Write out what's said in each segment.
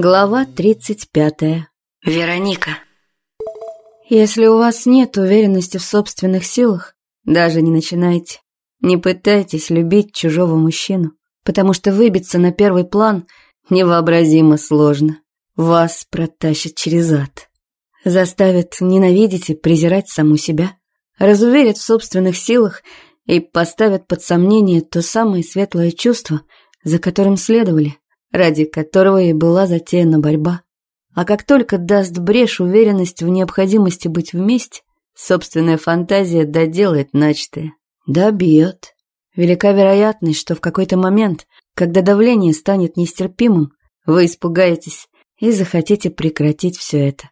Глава 35. Вероника. Если у вас нет уверенности в собственных силах, даже не начинайте. Не пытайтесь любить чужого мужчину, потому что выбиться на первый план невообразимо сложно. Вас протащат через ад. Заставят ненавидеть и презирать саму себя, разуверят в собственных силах и поставят под сомнение то самое светлое чувство, за которым следовали ради которого и была затеяна борьба. А как только даст брешь уверенность в необходимости быть вместе, собственная фантазия доделает начатое. Добьет. Велика вероятность, что в какой-то момент, когда давление станет нестерпимым, вы испугаетесь и захотите прекратить все это.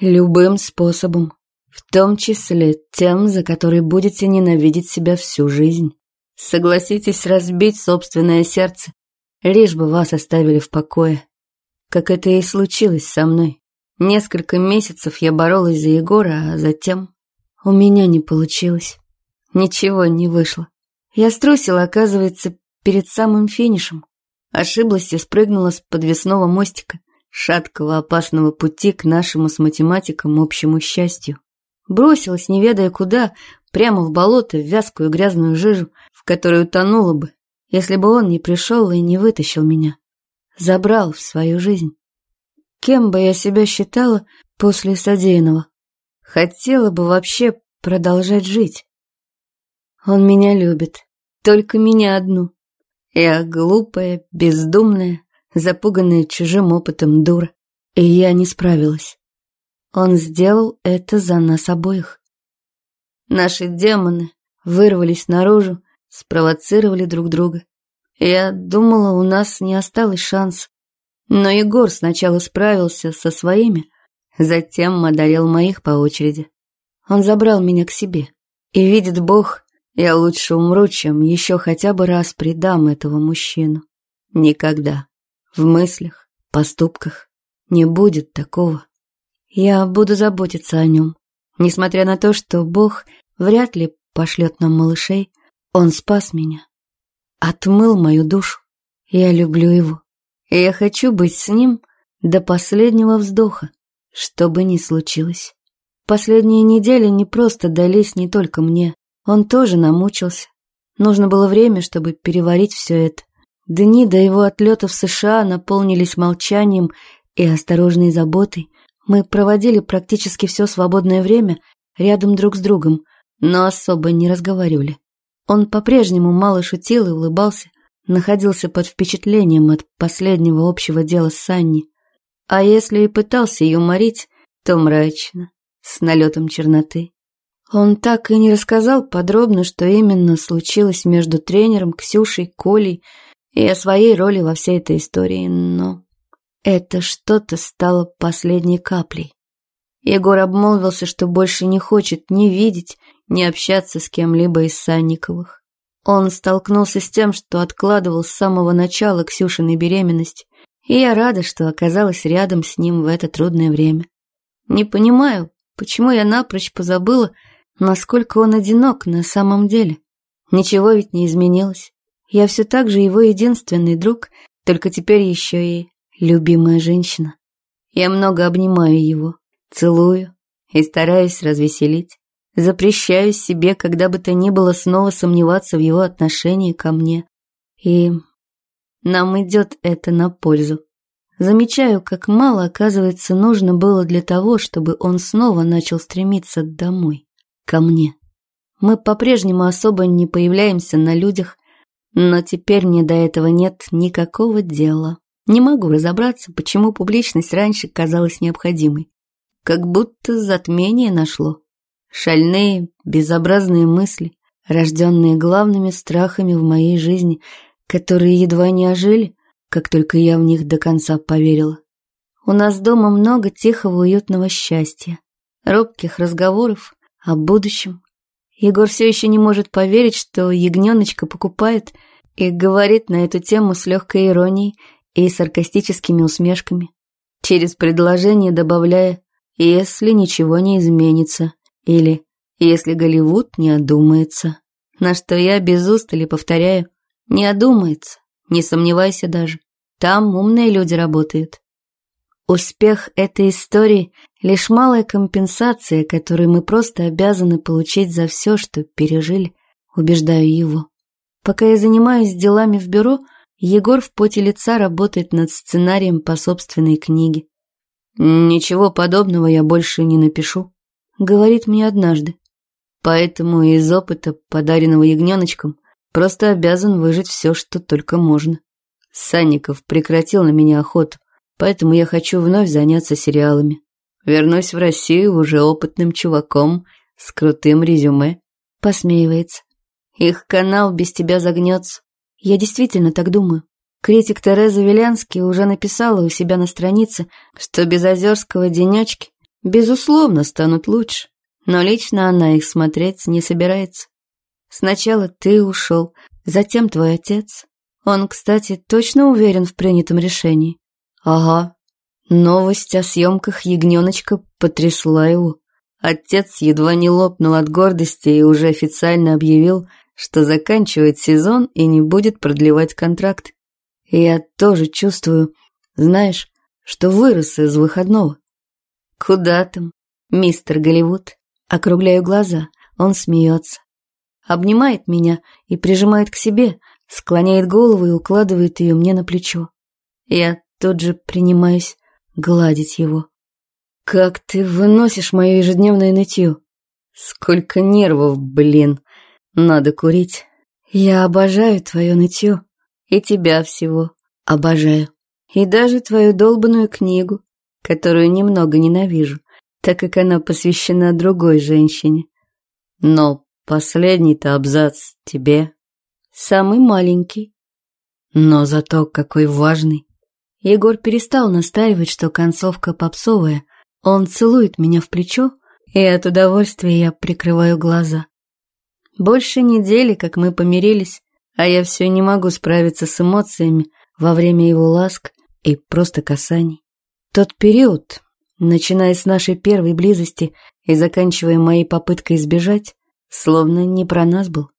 Любым способом, в том числе тем, за который будете ненавидеть себя всю жизнь. Согласитесь разбить собственное сердце лишь бы вас оставили в покое. Как это и случилось со мной. Несколько месяцев я боролась за Егора, а затем у меня не получилось. Ничего не вышло. Я струсила, оказывается, перед самым финишем. Ошиблась и спрыгнула с подвесного мостика, шаткого опасного пути к нашему с математиком общему счастью. Бросилась, не ведая куда, прямо в болото, в вязкую грязную жижу, в которой утонула бы, если бы он не пришел и не вытащил меня, забрал в свою жизнь. Кем бы я себя считала после содеянного? Хотела бы вообще продолжать жить. Он меня любит, только меня одну. Я глупая, бездумная, запуганная чужим опытом дура. И я не справилась. Он сделал это за нас обоих. Наши демоны вырвались наружу, спровоцировали друг друга. Я думала, у нас не осталось шанс. Но Егор сначала справился со своими, затем одарил моих по очереди. Он забрал меня к себе. И видит Бог, я лучше умру, чем еще хотя бы раз предам этого мужчину. Никогда. В мыслях, поступках не будет такого. Я буду заботиться о нем. Несмотря на то, что Бог вряд ли пошлет нам малышей, он спас меня. Отмыл мою душу. Я люблю его. И я хочу быть с ним до последнего вздоха, что бы ни случилось. Последние недели не просто дались не только мне. Он тоже намучился. Нужно было время, чтобы переварить все это. Дни до его отлета в США наполнились молчанием и осторожной заботой. Мы проводили практически все свободное время рядом друг с другом, но особо не разговаривали. Он по-прежнему мало шутил и улыбался, находился под впечатлением от последнего общего дела с Санни. А если и пытался ее морить, то мрачно, с налетом черноты. Он так и не рассказал подробно, что именно случилось между тренером, Ксюшей, Колей и о своей роли во всей этой истории, но это что-то стало последней каплей. Егор обмолвился, что больше не хочет ни видеть, не общаться с кем-либо из Санниковых. Он столкнулся с тем, что откладывал с самого начала Ксюшиной беременности, и я рада, что оказалась рядом с ним в это трудное время. Не понимаю, почему я напрочь позабыла, насколько он одинок на самом деле. Ничего ведь не изменилось. Я все так же его единственный друг, только теперь еще и любимая женщина. Я много обнимаю его, целую и стараюсь развеселить. Запрещаю себе, когда бы то ни было, снова сомневаться в его отношении ко мне. И нам идет это на пользу. Замечаю, как мало, оказывается, нужно было для того, чтобы он снова начал стремиться домой, ко мне. Мы по-прежнему особо не появляемся на людях, но теперь мне до этого нет никакого дела. Не могу разобраться, почему публичность раньше казалась необходимой. Как будто затмение нашло. Шальные, безобразные мысли, рожденные главными страхами в моей жизни, которые едва не ожили, как только я в них до конца поверила. У нас дома много тихого, уютного счастья, робких разговоров о будущем. Егор все еще не может поверить, что ягненочка покупает, и говорит на эту тему с легкой иронией и саркастическими усмешками, через предложение добавляя «если ничего не изменится». Или «Если Голливуд не одумается». На что я без устали повторяю «Не одумается, не сомневайся даже. Там умные люди работают». Успех этой истории — лишь малая компенсация, которую мы просто обязаны получить за все, что пережили, убеждаю его. Пока я занимаюсь делами в бюро, Егор в поте лица работает над сценарием по собственной книге. «Ничего подобного я больше не напишу», — говорит мне однажды. Поэтому из опыта, подаренного ягненочком, просто обязан выжить все, что только можно. Санников прекратил на меня охоту, поэтому я хочу вновь заняться сериалами. Вернусь в Россию уже опытным чуваком с крутым резюме. Посмеивается. Их канал без тебя загнется. Я действительно так думаю. Критик Тереза Вилянский уже написала у себя на странице, что без Озерского денечки, безусловно, станут лучше. Но лично она их смотреть не собирается. Сначала ты ушел, затем твой отец. Он, кстати, точно уверен в принятом решении. Ага. Новость о съемках ягненочка потрясла его. Отец едва не лопнул от гордости и уже официально объявил, что заканчивает сезон и не будет продлевать контракт. Я тоже чувствую, знаешь, что вырос из выходного. Куда там, мистер Голливуд? Округляю глаза, он смеется. Обнимает меня и прижимает к себе, склоняет голову и укладывает ее мне на плечо. Я тут же принимаюсь гладить его. «Как ты выносишь мое ежедневное нытье? Сколько нервов, блин! Надо курить. Я обожаю твое нытье. И тебя всего обожаю. И даже твою долбанную книгу, которую немного ненавижу, так как она посвящена другой женщине. Но последний-то абзац тебе. Самый маленький. Но зато какой важный. Егор перестал настаивать, что концовка попсовая. Он целует меня в плечо, и от удовольствия я прикрываю глаза. Больше недели, как мы помирились, а я все не могу справиться с эмоциями во время его ласк и просто касаний. Тот период, начиная с нашей первой близости и заканчивая моей попыткой избежать, словно не про нас был.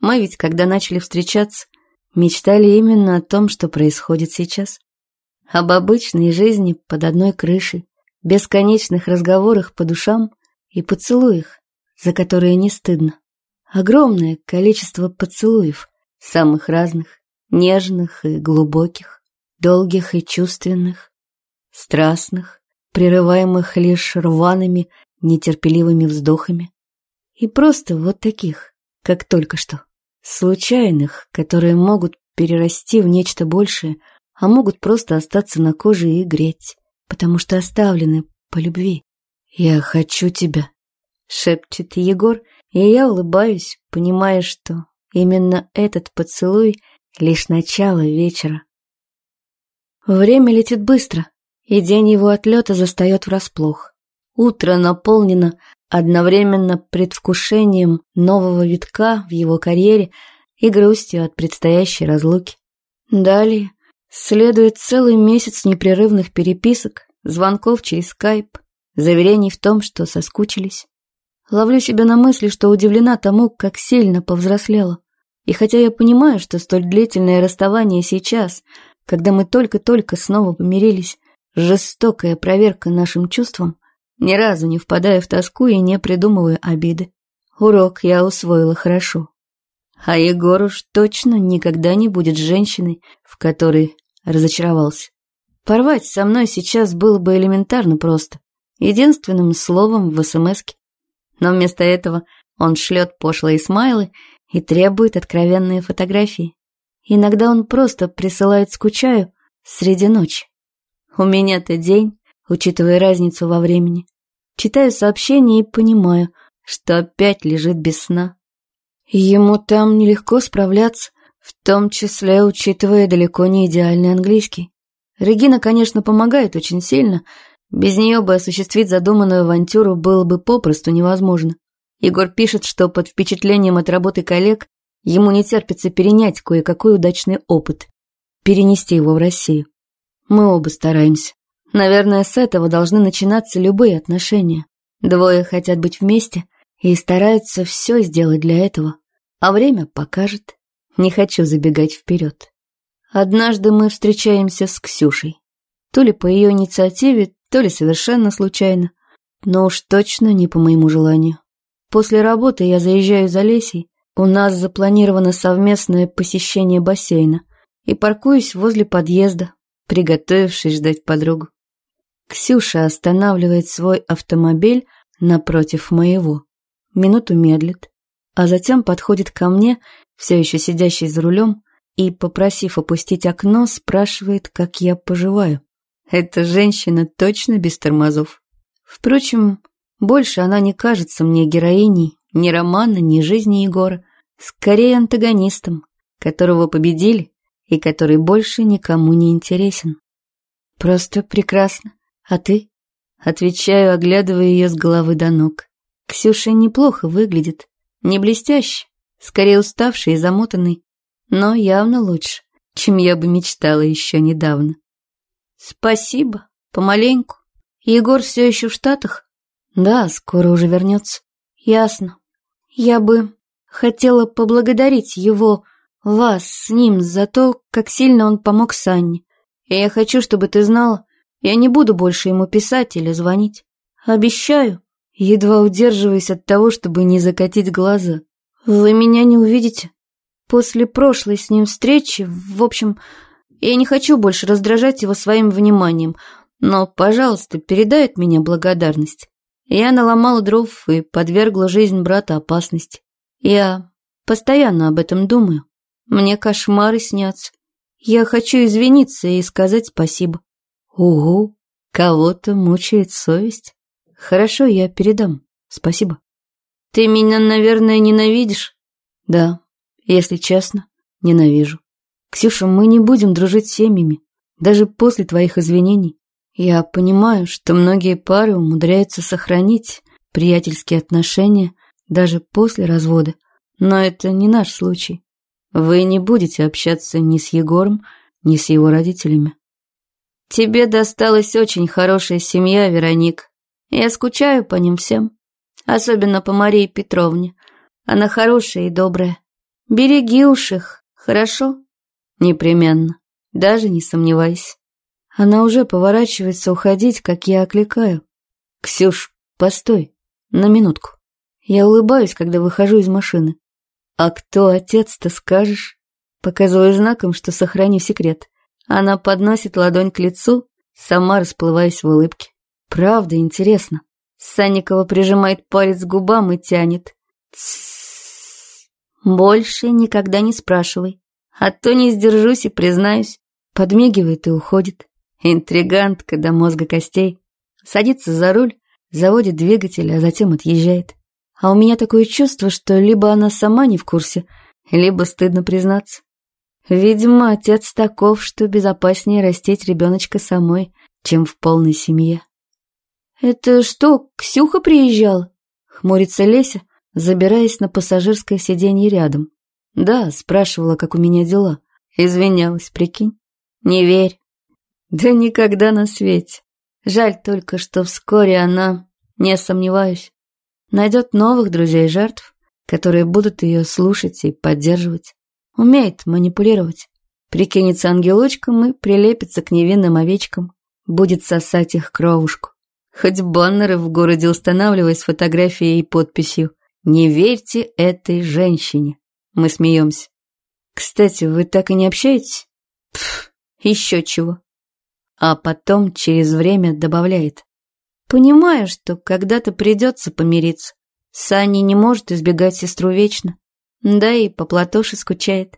Мы ведь, когда начали встречаться, мечтали именно о том, что происходит сейчас. Об обычной жизни под одной крышей, бесконечных разговорах по душам и поцелуях, за которые не стыдно. Огромное количество поцелуев, самых разных, нежных и глубоких, долгих и чувственных, страстных, прерываемых лишь рваными, нетерпеливыми вздохами. И просто вот таких, как только что, случайных, которые могут перерасти в нечто большее, а могут просто остаться на коже и греть, потому что оставлены по любви. «Я хочу тебя», — шепчет Егор, и я улыбаюсь, понимая, что именно этот поцелуй — лишь начало вечера. Время летит быстро, и день его отлета застает врасплох. Утро наполнено одновременно предвкушением нового витка в его карьере и грустью от предстоящей разлуки. Далее следует целый месяц непрерывных переписок, звонков через скайп, заверений в том, что соскучились. Ловлю себя на мысли, что удивлена тому, как сильно повзрослела. И хотя я понимаю, что столь длительное расставание сейчас, когда мы только-только снова помирились, жестокая проверка нашим чувствам, ни разу не впадая в тоску и не придумывая обиды. Урок я усвоила хорошо. А Егор уж точно никогда не будет женщиной, в которой разочаровался. Порвать со мной сейчас было бы элементарно просто. Единственным словом в СМСке. Но вместо этого он шлет пошлые смайлы и требует откровенные фотографии. Иногда он просто присылает «скучаю» среди ночи. У меня-то день, учитывая разницу во времени. Читаю сообщение и понимаю, что опять лежит без сна. Ему там нелегко справляться, в том числе учитывая далеко не идеальный английский. Регина, конечно, помогает очень сильно, без нее бы осуществить задуманную авантюру было бы попросту невозможно. Егор пишет, что под впечатлением от работы коллег ему не терпится перенять кое-какой удачный опыт, перенести его в Россию. Мы оба стараемся. Наверное, с этого должны начинаться любые отношения. Двое хотят быть вместе и стараются все сделать для этого. А время покажет. Не хочу забегать вперед. Однажды мы встречаемся с Ксюшей. То ли по ее инициативе, то ли совершенно случайно. Но уж точно не по моему желанию. После работы я заезжаю за Лесей. У нас запланировано совместное посещение бассейна. И паркуюсь возле подъезда, приготовившись ждать подругу. Ксюша останавливает свой автомобиль напротив моего. Минуту медлит, а затем подходит ко мне, все еще сидящий за рулем, и, попросив опустить окно, спрашивает, как я поживаю. Эта женщина точно без тормозов. Впрочем, больше она не кажется мне героиней ни романа, ни жизни Егора, скорее антагонистом, которого победили и который больше никому не интересен. Просто прекрасно. А ты? Отвечаю, оглядывая ее с головы до ног. Ксюша неплохо выглядит. Не блестяще, скорее уставший и замотанный, но явно лучше, чем я бы мечтала еще недавно. Спасибо, помаленьку. Егор все еще в Штатах? Да, скоро уже вернется. Ясно. Я бы хотела поблагодарить его, вас, с ним, за то, как сильно он помог Санне. И я хочу, чтобы ты знала, я не буду больше ему писать или звонить. Обещаю, едва удерживаясь от того, чтобы не закатить глаза. Вы меня не увидите. После прошлой с ним встречи, в общем, я не хочу больше раздражать его своим вниманием, но, пожалуйста, передай от меня благодарность. Я наломала дров и подвергла жизнь брата опасности. Я постоянно об этом думаю. Мне кошмары снятся. Я хочу извиниться и сказать спасибо. Угу, кого-то мучает совесть. Хорошо, я передам. Спасибо. Ты меня, наверное, ненавидишь? Да, если честно, ненавижу. Ксюша, мы не будем дружить семьями, даже после твоих извинений. Я понимаю, что многие пары умудряются сохранить приятельские отношения даже после развода, но это не наш случай. Вы не будете общаться ни с Егором, ни с его родителями. Тебе досталась очень хорошая семья, Вероник. Я скучаю по ним всем. Особенно по Марии Петровне. Она хорошая и добрая. Береги уж их, хорошо? Непременно. Даже не сомневайся. Она уже поворачивается уходить, как я окликаю. «Ксюш, постой, на минутку». Я улыбаюсь, когда выхожу из машины. «А кто отец-то скажешь?» Показываю знаком, что сохраню секрет. Она подносит ладонь к лицу, сама расплываясь в улыбке. Правда, интересно. Санникова прижимает палец к губам и тянет. Больше никогда не спрашивай. А то не сдержусь и признаюсь. Подмигивает и уходит. Интригантка до мозга костей. Садится за руль, заводит двигатель, а затем отъезжает. А у меня такое чувство, что либо она сама не в курсе, либо стыдно признаться. Видимо, отец таков, что безопаснее растить ребеночка самой, чем в полной семье. «Это что, Ксюха приезжал?» — хмурится Леся, забираясь на пассажирское сиденье рядом. «Да», — спрашивала, как у меня дела. Извинялась, прикинь. «Не верь». «Да никогда на свете. Жаль только, что вскоре она, не сомневаюсь, найдет новых друзей-жертв, которые будут ее слушать и поддерживать. Умеет манипулировать. Прикинется ангелочком и прилепится к невинным овечкам. Будет сосать их кровушку. Хоть баннеры в городе устанавливай с фотографией и подписью «Не верьте этой женщине». Мы смеемся. Кстати, вы так и не общаетесь? Пф, еще чего. А потом через время добавляет. Понимаю, что когда-то придется помириться. Саня не может избегать сестру вечно. Да и по Платоше скучает.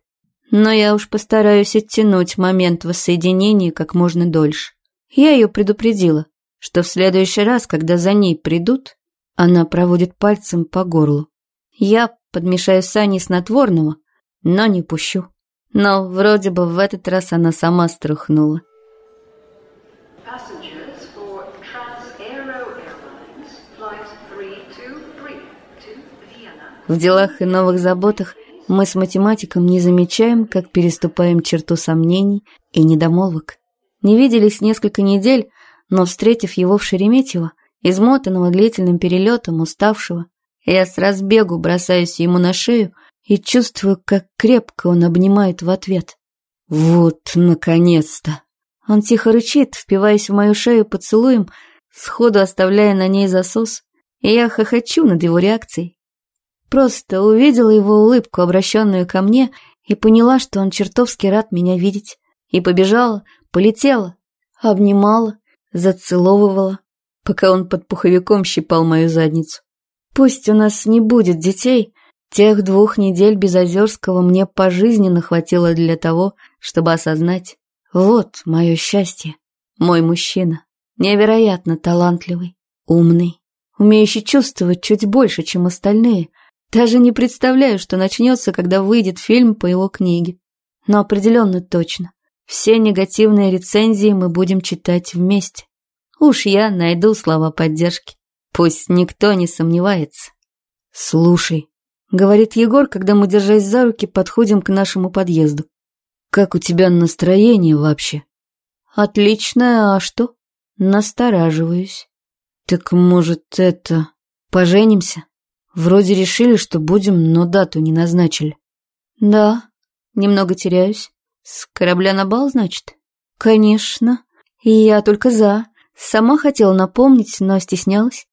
Но я уж постараюсь оттянуть момент воссоединения как можно дольше. Я ее предупредила, что в следующий раз, когда за ней придут, она проводит пальцем по горлу. Я подмешаю Сане снотворного, но не пущу. Но вроде бы в этот раз она сама струхнула. В делах и новых заботах мы с математиком не замечаем, как переступаем черту сомнений и недомолвок. Не виделись несколько недель, но, встретив его в Шереметьево, измотанного длительным перелетом, уставшего, я с разбегу бросаюсь ему на шею и чувствую, как крепко он обнимает в ответ. «Вот, наконец-то!» Он тихо рычит, впиваясь в мою шею поцелуем, сходу оставляя на ней засос, и я хохочу над его реакцией. Просто увидела его улыбку, обращенную ко мне, и поняла, что он чертовски рад меня видеть. И побежала, полетела, обнимала, зацеловывала, пока он под пуховиком щипал мою задницу. Пусть у нас не будет детей, тех двух недель без Озерского мне пожизненно хватило для того, чтобы осознать, вот мое счастье, мой мужчина, невероятно талантливый, умный, умеющий чувствовать чуть больше, чем остальные. Даже не представляю, что начнется, когда выйдет фильм по его книге. Но определенно точно. Все негативные рецензии мы будем читать вместе. Уж я найду слова поддержки. Пусть никто не сомневается. «Слушай», — говорит Егор, когда мы, держась за руки, подходим к нашему подъезду. «Как у тебя настроение вообще?» «Отличное, а что?» «Настораживаюсь». «Так, может, это... поженимся? Вроде решили, что будем, но дату не назначили». «Да, немного теряюсь. С корабля на бал, значит?» «Конечно. И я только за. Сама хотела напомнить, но стеснялась.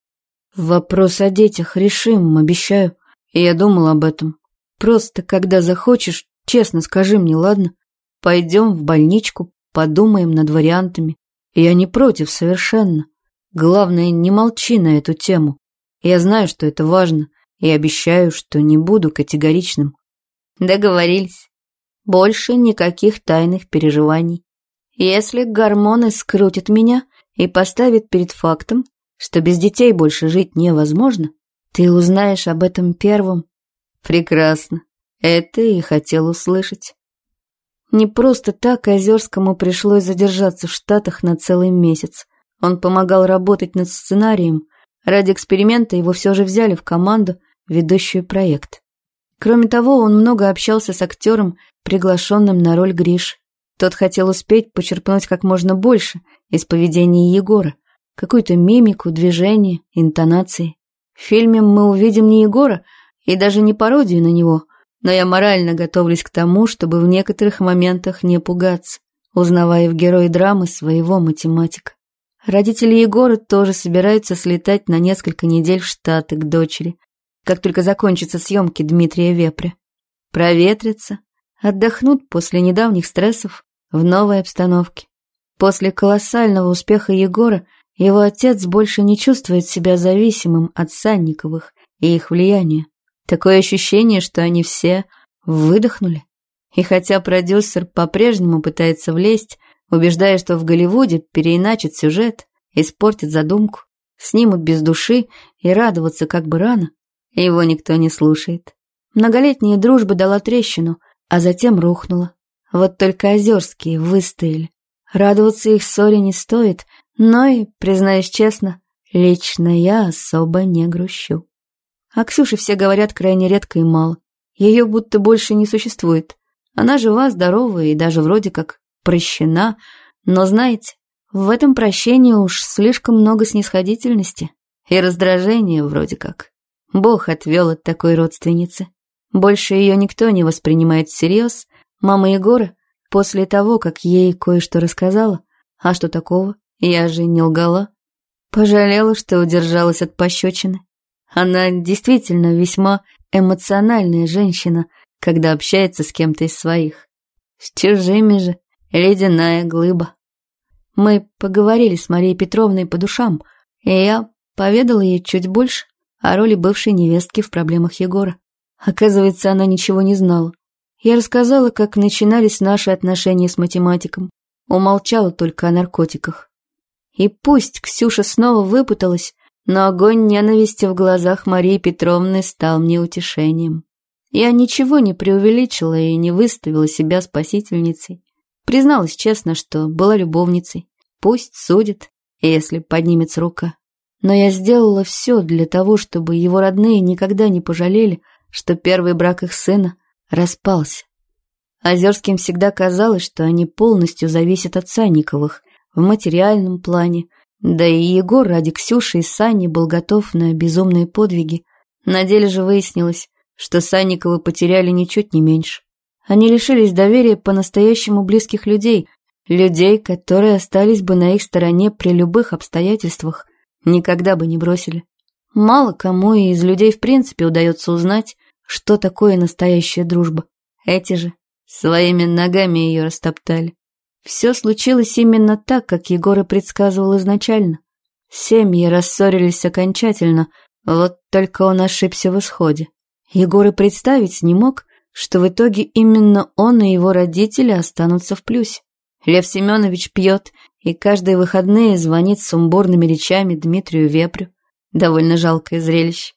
Вопрос о детях решим, обещаю. И я думал об этом. Просто, когда захочешь, честно скажи мне, ладно? Пойдем в больничку, подумаем над вариантами. Я не против совершенно. Главное, не молчи на эту тему. Я знаю, что это важно, и обещаю, что не буду категоричным. Договорились. Больше никаких тайных переживаний. Если гормоны скрутят меня и поставят перед фактом, что без детей больше жить невозможно, ты узнаешь об этом первым. Прекрасно. Это и хотел услышать. Не просто так Озерскому пришлось задержаться в Штатах на целый месяц. Он помогал работать над сценарием. Ради эксперимента его все же взяли в команду, ведущую проект. Кроме того, он много общался с актером, приглашенным на роль Гриш. Тот хотел успеть почерпнуть как можно больше из поведения Егора. Какую-то мимику, движение, интонации. В фильме мы увидим не Егора и даже не пародию на него, но я морально готовлюсь к тому, чтобы в некоторых моментах не пугаться, узнавая в герое драмы своего математика. Родители Егора тоже собираются слетать на несколько недель в Штаты к дочери, как только закончатся съемки Дмитрия Вепря. Проветрятся, отдохнут после недавних стрессов в новой обстановке. После колоссального успеха Егора его отец больше не чувствует себя зависимым от Санниковых и их влияния. Такое ощущение, что они все выдохнули. И хотя продюсер по-прежнему пытается влезть, убеждая, что в Голливуде переиначит сюжет, испортит задумку, снимут без души и радоваться как бы рано, его никто не слушает. Многолетняя дружба дала трещину, а затем рухнула. Вот только Озерские выстояли. Радоваться их ссоре не стоит, но и, признаюсь честно, лично я особо не грущу. О Ксюше все говорят крайне редко и мало. Ее будто больше не существует. Она жива, здорова и даже вроде как прощена, но знаете, в этом прощении уж слишком много снисходительности и раздражения вроде как. Бог отвел от такой родственницы. Больше ее никто не воспринимает всерьез. Мама Егора, после того, как ей кое-что рассказала, а что такого, я же не лгала, пожалела, что удержалась от пощечины. Она действительно весьма эмоциональная женщина, когда общается с кем-то из своих. С чужими же ледяная глыба. Мы поговорили с Марией Петровной по душам, и я поведала ей чуть больше о роли бывшей невестки в проблемах Егора. Оказывается, она ничего не знала. Я рассказала, как начинались наши отношения с математиком. Умолчала только о наркотиках. И пусть Ксюша снова выпуталась, но огонь ненависти в глазах Марии Петровны стал мне утешением. Я ничего не преувеличила и не выставила себя спасительницей. Призналась честно, что была любовницей. Пусть судит, если поднимется рука. Но я сделала все для того, чтобы его родные никогда не пожалели, что первый брак их сына распался. Озерским всегда казалось, что они полностью зависят от Санниковых в материальном плане, да и Егор ради Ксюши и Сани был готов на безумные подвиги. На деле же выяснилось, что Санниковы потеряли ничуть не меньше. Они лишились доверия по-настоящему близких людей, Людей, которые остались бы на их стороне при любых обстоятельствах, никогда бы не бросили. Мало кому из людей в принципе удается узнать, что такое настоящая дружба. Эти же своими ногами ее растоптали. Все случилось именно так, как Егор и предсказывал изначально. Семьи рассорились окончательно, вот только он ошибся в исходе. Егор и представить не мог, что в итоге именно он и его родители останутся в плюсе. Лев Семенович пьет и каждые выходные звонит с сумбурными речами Дмитрию Вепрю. Довольно жалкое зрелище.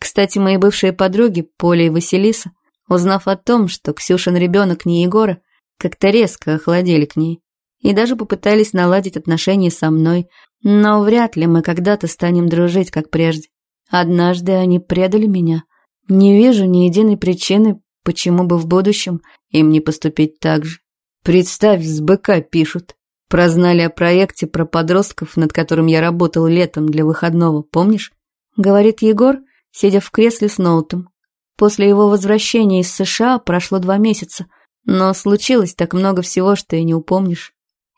Кстати, мои бывшие подруги, Поля и Василиса, узнав о том, что Ксюшин ребенок не Егора, как-то резко охладели к ней и даже попытались наладить отношения со мной, но вряд ли мы когда-то станем дружить, как прежде. Однажды они предали меня. Не вижу ни единой причины, почему бы в будущем им не поступить так же. Представь, с БК пишут. Прознали о проекте про подростков, над которым я работал летом для выходного, помнишь? Говорит Егор, сидя в кресле с ноутом. После его возвращения из США прошло два месяца, но случилось так много всего, что и не упомнишь.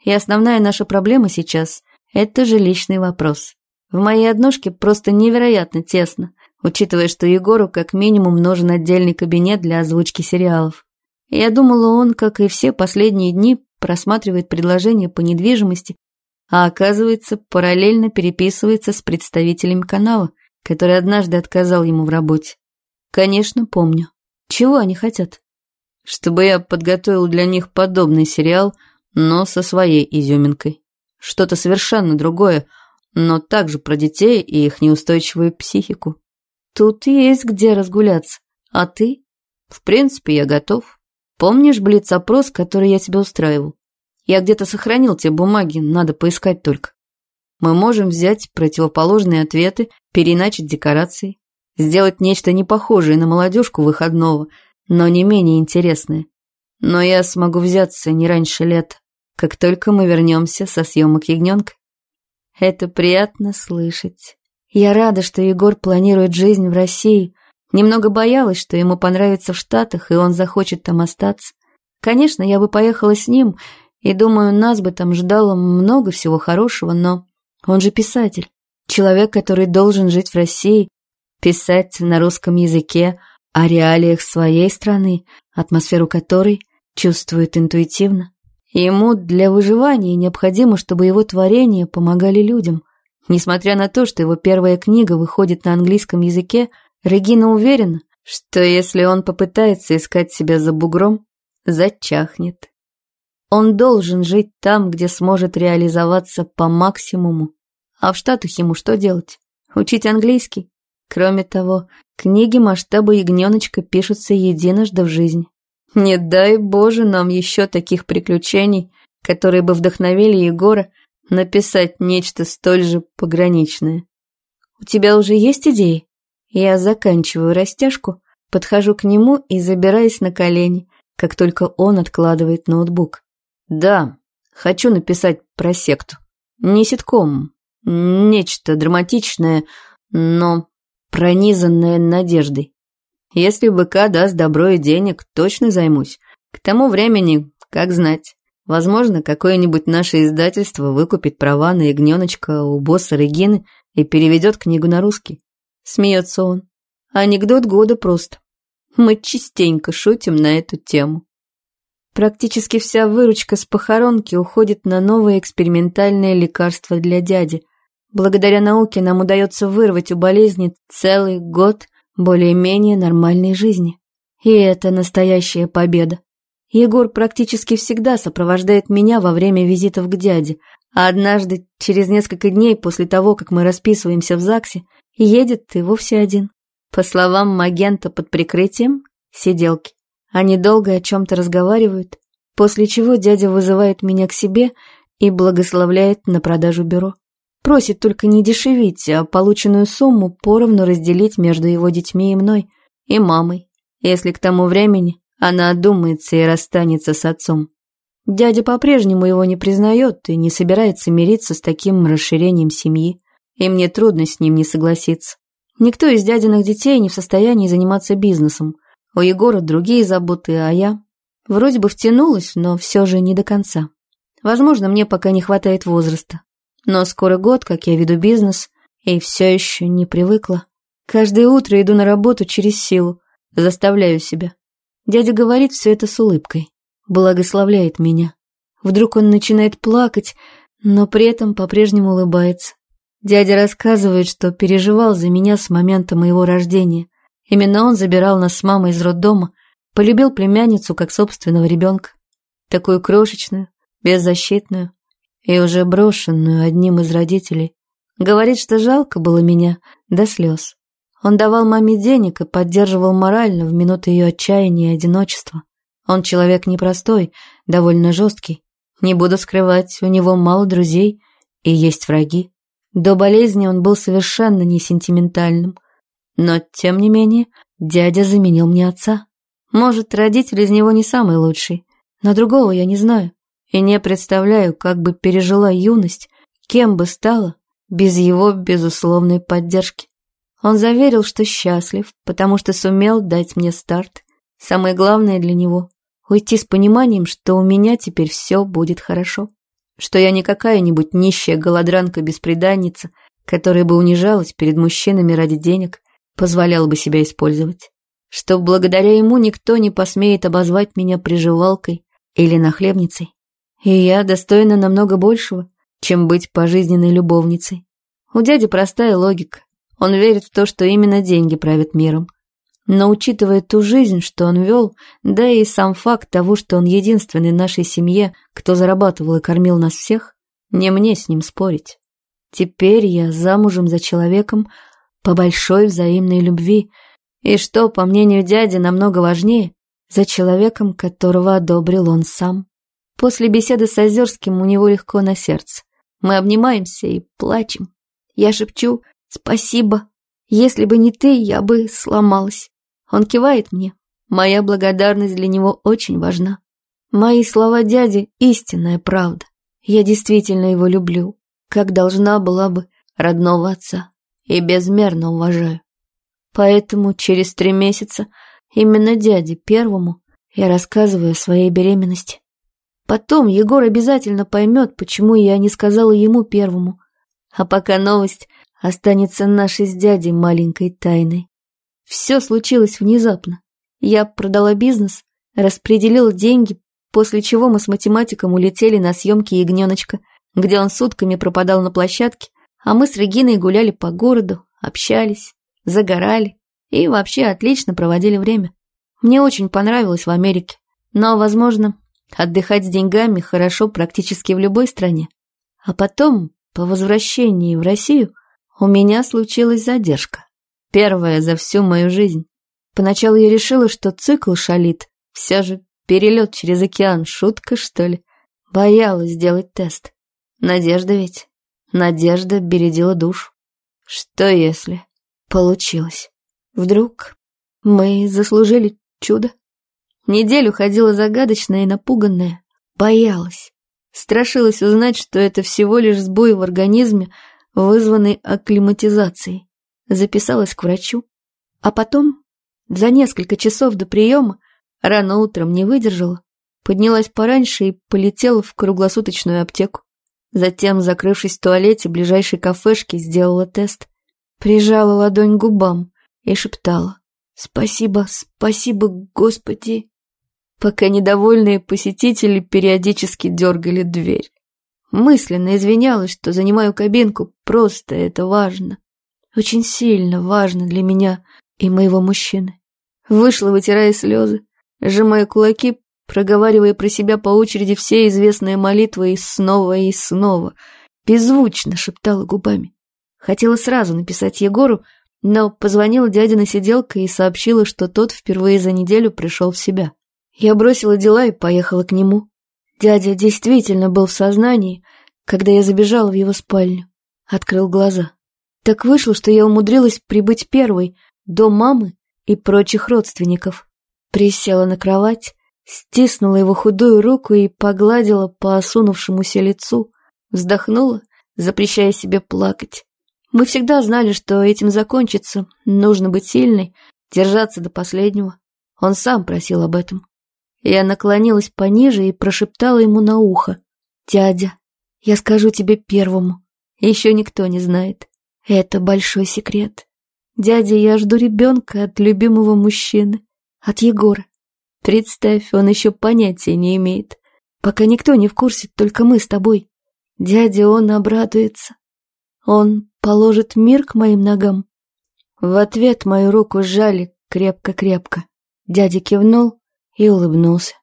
И основная наша проблема сейчас – это жилищный вопрос. В моей однушке просто невероятно тесно, учитывая, что Егору как минимум нужен отдельный кабинет для озвучки сериалов. Я думала, он, как и все последние дни, просматривает предложения по недвижимости, а оказывается, параллельно переписывается с представителями канала, который однажды отказал ему в работе. Конечно, помню. Чего они хотят? Чтобы я подготовил для них подобный сериал, но со своей изюминкой. Что-то совершенно другое, но также про детей и их неустойчивую психику. Тут есть где разгуляться. А ты? В принципе, я готов. Помнишь блиц-опрос, который я тебе устраивал? Я где-то сохранил те бумаги, надо поискать только. Мы можем взять противоположные ответы, переиначить декорации, сделать нечто не похожее на молодежку выходного, но не менее интересное. Но я смогу взяться не раньше лет, как только мы вернемся со съемок ягненка. Это приятно слышать. Я рада, что Егор планирует жизнь в России. Немного боялась, что ему понравится в Штатах, и он захочет там остаться. Конечно, я бы поехала с ним, и думаю, нас бы там ждало много всего хорошего, но он же писатель. Человек, который должен жить в России, писать на русском языке о реалиях своей страны, атмосферу которой чувствует интуитивно. Ему для выживания необходимо, чтобы его творения помогали людям. Несмотря на то, что его первая книга выходит на английском языке, Регина уверена, что если он попытается искать себя за бугром, зачахнет. Он должен жить там, где сможет реализоваться по максимуму. А в Штатах ему что делать? Учить английский? Кроме того, книги масштаба ягненочка пишутся единожды в жизни. Не дай Боже нам еще таких приключений, которые бы вдохновили Егора написать нечто столь же пограничное. У тебя уже есть идеи? Я заканчиваю растяжку, подхожу к нему и забираюсь на колени, как только он откладывает ноутбук. Да, хочу написать про секту. Не ситком, нечто драматичное, но пронизанное надеждой. Если БК даст добро и денег, точно займусь. К тому времени, как знать, возможно, какое-нибудь наше издательство выкупит права на ягненочка у босса Регины и переведет книгу на русский. Смеется он. Анекдот года просто. Мы частенько шутим на эту тему. Практически вся выручка с похоронки уходит на новые экспериментальные лекарства для дяди. Благодаря науке нам удается вырвать у болезни целый год более-менее нормальной жизни. И это настоящая победа. Егор практически всегда сопровождает меня во время визитов к дяде, а однажды, через несколько дней после того, как мы расписываемся в ЗАГСе, едет и вовсе один. По словам Магента под прикрытием, сиделки. Они долго о чем-то разговаривают, после чего дядя вызывает меня к себе и благословляет на продажу бюро. Просит только не дешевить, а полученную сумму поровну разделить между его детьми и мной, и мамой, если к тому времени она одумается и расстанется с отцом. Дядя по-прежнему его не признает и не собирается мириться с таким расширением семьи, и мне трудно с ним не согласиться. Никто из дядиных детей не в состоянии заниматься бизнесом. У Егора другие заботы, а я... Вроде бы втянулась, но все же не до конца. Возможно, мне пока не хватает возраста. Но скоро год, как я веду бизнес, и все еще не привыкла. Каждое утро иду на работу через силу, заставляю себя. Дядя говорит все это с улыбкой, благословляет меня. Вдруг он начинает плакать, но при этом по-прежнему улыбается. Дядя рассказывает, что переживал за меня с момента моего рождения. Именно он забирал нас с мамой из роддома, полюбил племянницу как собственного ребенка. Такую крошечную, беззащитную и уже брошенную одним из родителей. Говорит, что жалко было меня до слез. Он давал маме денег и поддерживал морально в минуты ее отчаяния и одиночества. Он человек непростой, довольно жесткий. Не буду скрывать, у него мало друзей и есть враги. До болезни он был совершенно не сентиментальным. Но, тем не менее, дядя заменил мне отца. Может, родитель из него не самый лучший, но другого я не знаю. И не представляю, как бы пережила юность, кем бы стала, без его безусловной поддержки. Он заверил, что счастлив, потому что сумел дать мне старт. Самое главное для него — уйти с пониманием, что у меня теперь все будет хорошо что я не какая-нибудь нищая голодранка-бесприданница, которая бы унижалась перед мужчинами ради денег, позволяла бы себя использовать, что благодаря ему никто не посмеет обозвать меня приживалкой или нахлебницей, и я достойна намного большего, чем быть пожизненной любовницей. У дяди простая логика. Он верит в то, что именно деньги правят миром. Но учитывая ту жизнь, что он вел, да и сам факт того, что он единственный в нашей семье, кто зарабатывал и кормил нас всех, не мне с ним спорить. Теперь я замужем за человеком по большой взаимной любви, и что, по мнению дяди, намного важнее, за человеком, которого одобрил он сам. После беседы с Озерским у него легко на сердце. Мы обнимаемся и плачем. Я шепчу «Спасибо. Если бы не ты, я бы сломалась». Он кивает мне. Моя благодарность для него очень важна. Мои слова дяди — истинная правда. Я действительно его люблю, как должна была бы родного отца, и безмерно уважаю. Поэтому через три месяца именно дяде первому я рассказываю о своей беременности. Потом Егор обязательно поймет, почему я не сказала ему первому. А пока новость останется нашей с дядей маленькой тайной. Все случилось внезапно. Я продала бизнес, распределила деньги, после чего мы с математиком улетели на съемки «Ягненочка», где он сутками пропадал на площадке, а мы с Региной гуляли по городу, общались, загорали и вообще отлично проводили время. Мне очень понравилось в Америке, но, возможно, отдыхать с деньгами хорошо практически в любой стране. А потом, по возвращении в Россию, у меня случилась задержка. Первая за всю мою жизнь. Поначалу я решила, что цикл шалит. Все же перелет через океан, шутка, что ли? Боялась сделать тест. Надежда ведь. Надежда бередила душу. Что если? Получилось. Вдруг мы заслужили чудо? Неделю ходила загадочная и напуганная. Боялась. Страшилась узнать, что это всего лишь сбой в организме, вызванный акклиматизацией записалась к врачу, а потом, за несколько часов до приема, рано утром не выдержала, поднялась пораньше и полетела в круглосуточную аптеку. Затем, закрывшись в туалете ближайшей кафешки, сделала тест, прижала ладонь к губам и шептала «Спасибо, спасибо, Господи!» пока недовольные посетители периодически дергали дверь. Мысленно извинялась, что занимаю кабинку, просто это важно. Очень сильно важно для меня и моего мужчины. Вышла, вытирая слезы, сжимая кулаки, проговаривая про себя по очереди все известные молитвы и снова и снова. Беззвучно шептала губами. Хотела сразу написать Егору, но позвонила дядина сиделка и сообщила, что тот впервые за неделю пришел в себя. Я бросила дела и поехала к нему. Дядя действительно был в сознании, когда я забежала в его спальню. Открыл глаза. Так вышло, что я умудрилась прибыть первой, до мамы и прочих родственников. Присела на кровать, стиснула его худую руку и погладила по осунувшемуся лицу, вздохнула, запрещая себе плакать. Мы всегда знали, что этим закончится, нужно быть сильной, держаться до последнего. Он сам просил об этом. Я наклонилась пониже и прошептала ему на ухо. Дядя, я скажу тебе первому. Еще никто не знает. Это большой секрет. Дядя, я жду ребенка от любимого мужчины, от Егора. Представь, он еще понятия не имеет. Пока никто не в курсе, только мы с тобой. Дядя, он обрадуется. Он положит мир к моим ногам. В ответ мою руку сжали крепко-крепко. Дядя кивнул и улыбнулся.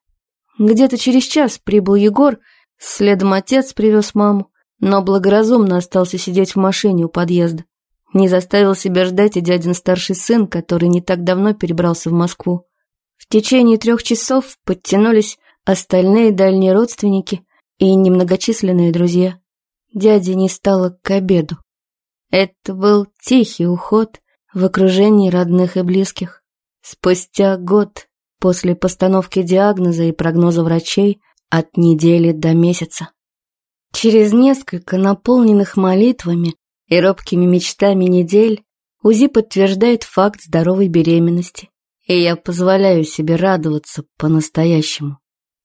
Где-то через час прибыл Егор, следом отец привез маму, но благоразумно остался сидеть в машине у подъезда. Не заставил себя ждать и дядин старший сын, который не так давно перебрался в Москву. В течение трех часов подтянулись остальные дальние родственники и немногочисленные друзья. Дяди не стало к обеду. Это был тихий уход в окружении родных и близких. Спустя год после постановки диагноза и прогноза врачей от недели до месяца. Через несколько наполненных молитвами и робкими мечтами недель УЗИ подтверждает факт здоровой беременности, и я позволяю себе радоваться по-настоящему.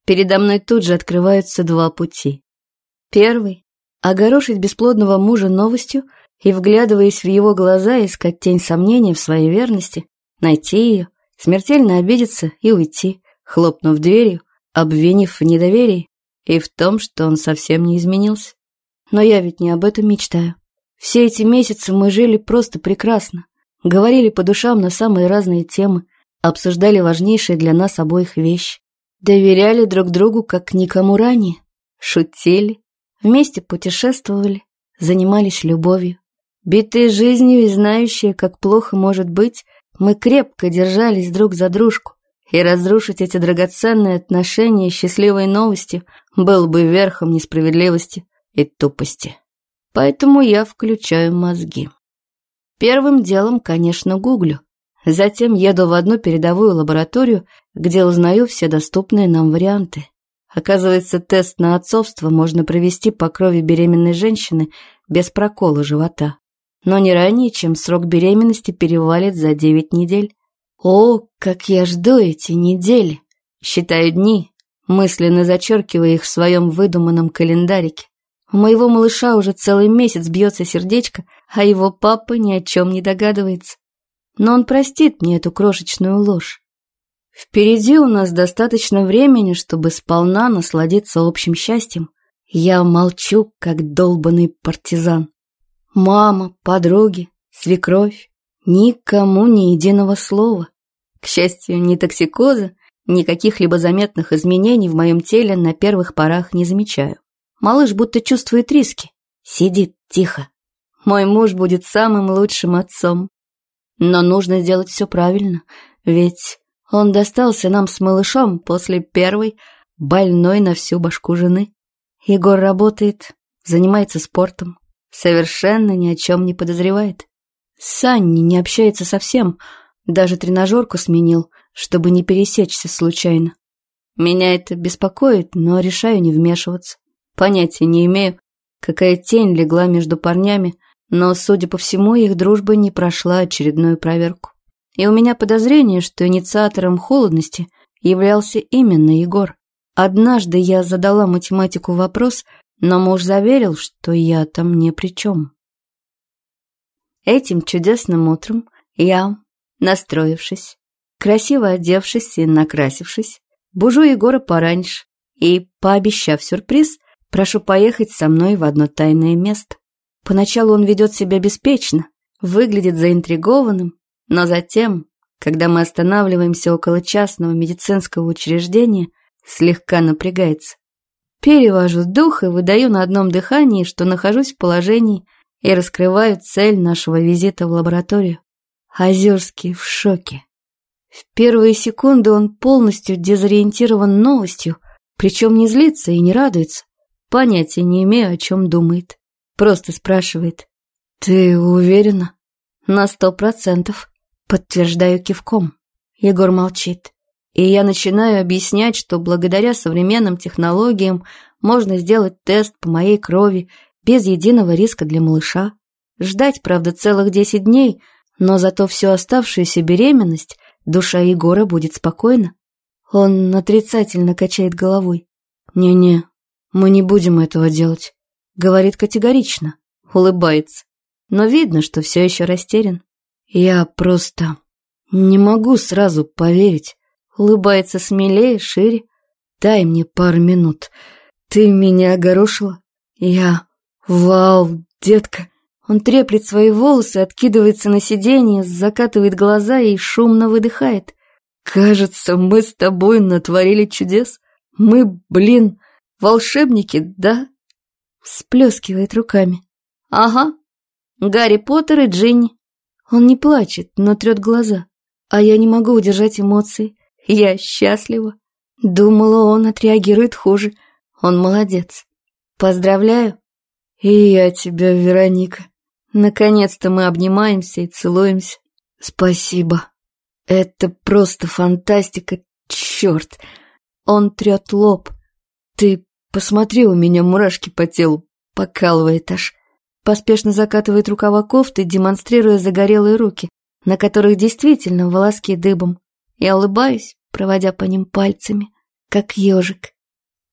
Передо мной тут же открываются два пути. Первый — огорошить бесплодного мужа новостью и, вглядываясь в его глаза, искать тень сомнения в своей верности, найти ее, смертельно обидеться и уйти, хлопнув дверью, обвинив в недоверии и в том, что он совсем не изменился. Но я ведь не об этом мечтаю. Все эти месяцы мы жили просто прекрасно, говорили по душам на самые разные темы, обсуждали важнейшие для нас обоих вещи, доверяли друг другу как никому ранее, шутили, вместе путешествовали, занимались любовью. Битые жизнью и знающие, как плохо может быть, мы крепко держались друг за дружку, и разрушить эти драгоценные отношения счастливой новостью был бы верхом несправедливости и тупости. Поэтому я включаю мозги. Первым делом, конечно, гуглю. Затем еду в одну передовую лабораторию, где узнаю все доступные нам варианты. Оказывается, тест на отцовство можно провести по крови беременной женщины без прокола живота, но не ранее, чем срок беременности перевалит за 9 недель. О, как я жду эти недели! Считаю дни, мысленно зачеркивая их в своем выдуманном календарике. У моего малыша уже целый месяц бьется сердечко, а его папа ни о чем не догадывается. Но он простит мне эту крошечную ложь. Впереди у нас достаточно времени, чтобы сполна насладиться общим счастьем. Я молчу, как долбанный партизан. Мама, подруги, свекровь. Никому ни единого слова. К счастью, ни токсикоза, ни каких-либо заметных изменений в моем теле на первых порах не замечаю. Малыш будто чувствует риски. Сидит тихо. Мой муж будет самым лучшим отцом. Но нужно сделать все правильно, ведь он достался нам с малышом после первой больной на всю башку жены. Егор работает, занимается спортом, совершенно ни о чем не подозревает. С Анней не общается совсем, даже тренажерку сменил, чтобы не пересечься случайно. Меня это беспокоит, но решаю не вмешиваться. Понятия не имею, какая тень легла между парнями, но, судя по всему, их дружба не прошла очередную проверку. И у меня подозрение, что инициатором холодности являлся именно Егор. Однажды я задала математику вопрос, но муж заверил, что я там ни при чем. Этим чудесным утром я, настроившись, красиво одевшись и накрасившись, бужу Егора пораньше и, пообещав сюрприз, Прошу поехать со мной в одно тайное место. Поначалу он ведет себя беспечно, выглядит заинтригованным, но затем, когда мы останавливаемся около частного медицинского учреждения, слегка напрягается. Перевожу дух и выдаю на одном дыхании, что нахожусь в положении и раскрываю цель нашего визита в лабораторию. Озерский в шоке. В первые секунды он полностью дезориентирован новостью, причем не злится и не радуется, Понятия не имею, о чем думает. Просто спрашивает. «Ты уверена?» «На сто процентов». Подтверждаю кивком. Егор молчит. И я начинаю объяснять, что благодаря современным технологиям можно сделать тест по моей крови без единого риска для малыша. Ждать, правда, целых десять дней, но зато всю оставшуюся беременность душа Егора будет спокойна. Он отрицательно качает головой. «Не-не, Мы не будем этого делать. Говорит категорично, улыбается. Но видно, что все еще растерян. Я просто не могу сразу поверить. Улыбается смелее, шире. Дай мне пару минут. Ты меня огорошила? Я... Вау, детка. Он треплет свои волосы, откидывается на сиденье, закатывает глаза и шумно выдыхает. Кажется, мы с тобой натворили чудес. Мы, блин, волшебники, да? Сплескивает руками. Ага. Гарри Поттер и Джинни. Он не плачет, но трет глаза. А я не могу удержать эмоций. Я счастлива. Думала, он отреагирует хуже. Он молодец. Поздравляю. И я тебя, Вероника. Наконец-то мы обнимаемся и целуемся. Спасибо. Это просто фантастика, черт. Он трет лоб. Ты посмотри, у меня мурашки по телу, покалывает аж. Поспешно закатывает рукава кофты, демонстрируя загорелые руки, на которых действительно волоски дыбом. Я улыбаюсь, проводя по ним пальцами, как ежик.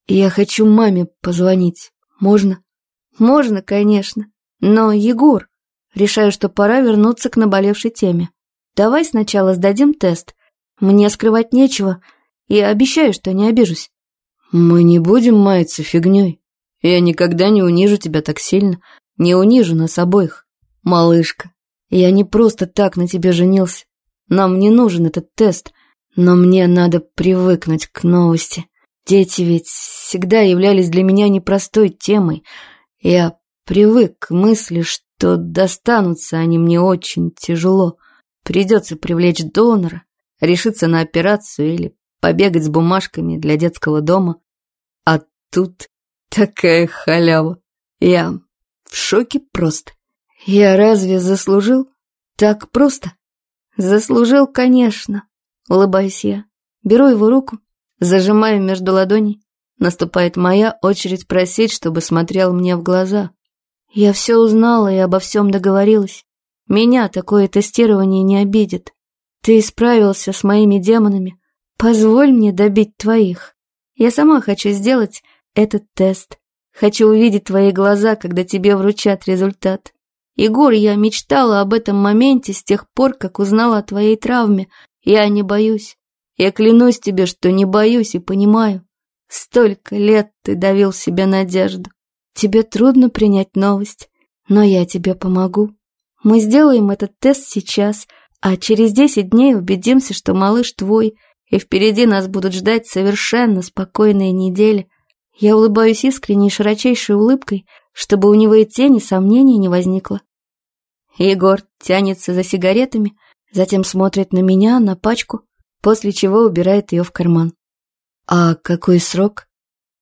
Я хочу маме позвонить. Можно? Можно, конечно. Но, Егор, решаю, что пора вернуться к наболевшей теме. Давай сначала сдадим тест. Мне скрывать нечего, и обещаю, что не обижусь. Мы не будем маяться фигней. Я никогда не унижу тебя так сильно, не унижу нас обоих. Малышка, я не просто так на тебе женился. Нам не нужен этот тест, но мне надо привыкнуть к новости. Дети ведь всегда являлись для меня непростой темой. Я привык к мысли, что достанутся они мне очень тяжело. Придется привлечь донора, решиться на операцию или побегать с бумажками для детского дома. А тут такая халява. Я в шоке просто. Я разве заслужил? Так просто? Заслужил, конечно. Улыбаюсь я. Беру его руку, зажимаю между ладоней. Наступает моя очередь просить, чтобы смотрел мне в глаза. Я все узнала и обо всем договорилась. Меня такое тестирование не обидит. Ты справился с моими демонами. Позволь мне добить твоих. Я сама хочу сделать этот тест. Хочу увидеть твои глаза, когда тебе вручат результат. Егор, я мечтала об этом моменте с тех пор, как узнала о твоей травме. Я не боюсь. Я клянусь тебе, что не боюсь и понимаю. Столько лет ты давил себе надежду. Тебе трудно принять новость, но я тебе помогу. Мы сделаем этот тест сейчас, а через 10 дней убедимся, что малыш твой, и впереди нас будут ждать совершенно спокойные недели. Я улыбаюсь искренней и широчайшей улыбкой, чтобы у него и тени сомнений не возникло. Егор тянется за сигаретами, затем смотрит на меня, на пачку, после чего убирает ее в карман. «А какой срок?»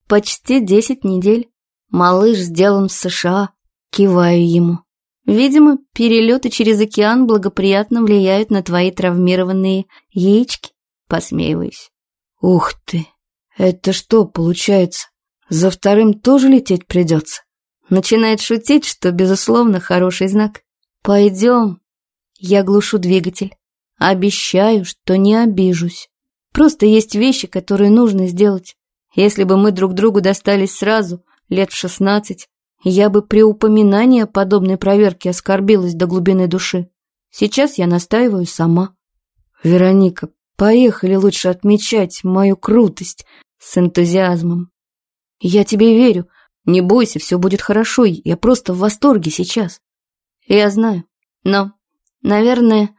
«Почти десять недель. Малыш сделан в США». Киваю ему. Видимо, перелеты через океан благоприятно влияют на твои травмированные яички, посмеиваюсь. Ух ты, это что получается? За вторым тоже лететь придется? Начинает шутить, что, безусловно, хороший знак. Пойдем. Я глушу двигатель. Обещаю, что не обижусь. Просто есть вещи, которые нужно сделать. Если бы мы друг другу достались сразу, лет в шестнадцать, я бы при упоминании подобной проверке оскорбилась до глубины души. Сейчас я настаиваю сама. Вероника, поехали лучше отмечать мою крутость с энтузиазмом. Я тебе верю. Не бойся, все будет хорошо. Я просто в восторге сейчас. Я знаю. Но, наверное,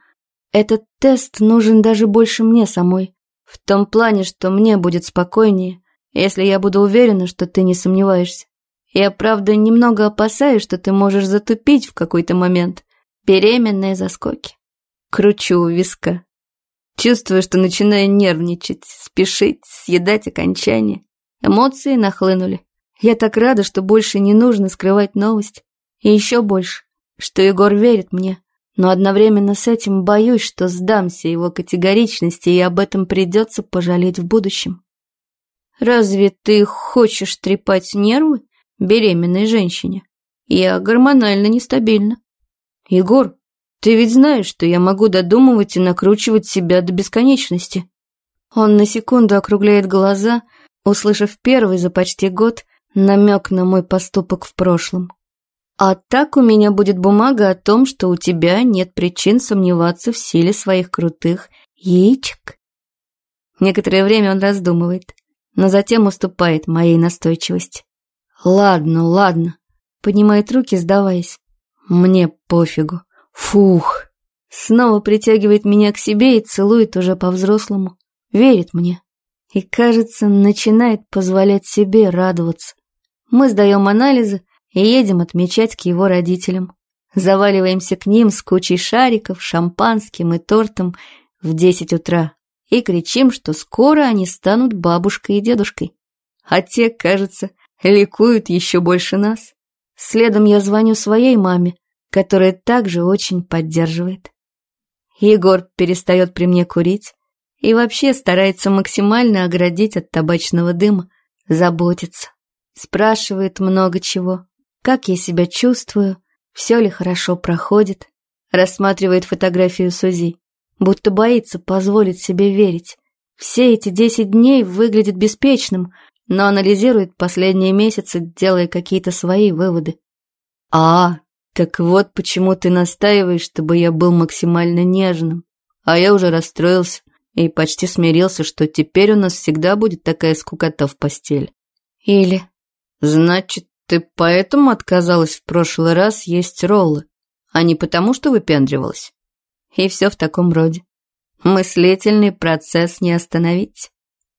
этот тест нужен даже больше мне самой. В том плане, что мне будет спокойнее, если я буду уверена, что ты не сомневаешься. Я, правда, немного опасаюсь, что ты можешь затупить в какой-то момент. Беременные заскоки. Кручу у виска. Чувствую, что начинаю нервничать, спешить, съедать окончание. Эмоции нахлынули. Я так рада, что больше не нужно скрывать новость. И еще больше, что Егор верит мне. Но одновременно с этим боюсь, что сдамся его категоричности, и об этом придется пожалеть в будущем. «Разве ты хочешь трепать нервы?» беременной женщине. Я гормонально нестабильна. Егор, ты ведь знаешь, что я могу додумывать и накручивать себя до бесконечности. Он на секунду округляет глаза, услышав первый за почти год намек на мой поступок в прошлом. А так у меня будет бумага о том, что у тебя нет причин сомневаться в силе своих крутых яичек. Некоторое время он раздумывает, но затем уступает моей настойчивости. Ладно, ладно, поднимает руки, сдаваясь. Мне пофигу. Фух. Снова притягивает меня к себе и целует уже по-взрослому. Верит мне. И, кажется, начинает позволять себе радоваться. Мы сдаем анализы и едем отмечать к его родителям. Заваливаемся к ним с кучей шариков, шампанским и тортом в десять утра и кричим, что скоро они станут бабушкой и дедушкой. А те, кажется, ликуют еще больше нас. Следом я звоню своей маме, которая также очень поддерживает. Егор перестает при мне курить и вообще старается максимально оградить от табачного дыма, заботится. Спрашивает много чего, как я себя чувствую, все ли хорошо проходит, рассматривает фотографию Сузи, будто боится позволить себе верить. Все эти десять дней выглядит беспечным, но анализирует последние месяцы, делая какие-то свои выводы. «А, так вот почему ты настаиваешь, чтобы я был максимально нежным. А я уже расстроился и почти смирился, что теперь у нас всегда будет такая скукота в постели. Или... Значит, ты поэтому отказалась в прошлый раз есть роллы, а не потому, что выпендривалась? И все в таком роде. Мыслительный процесс не остановить.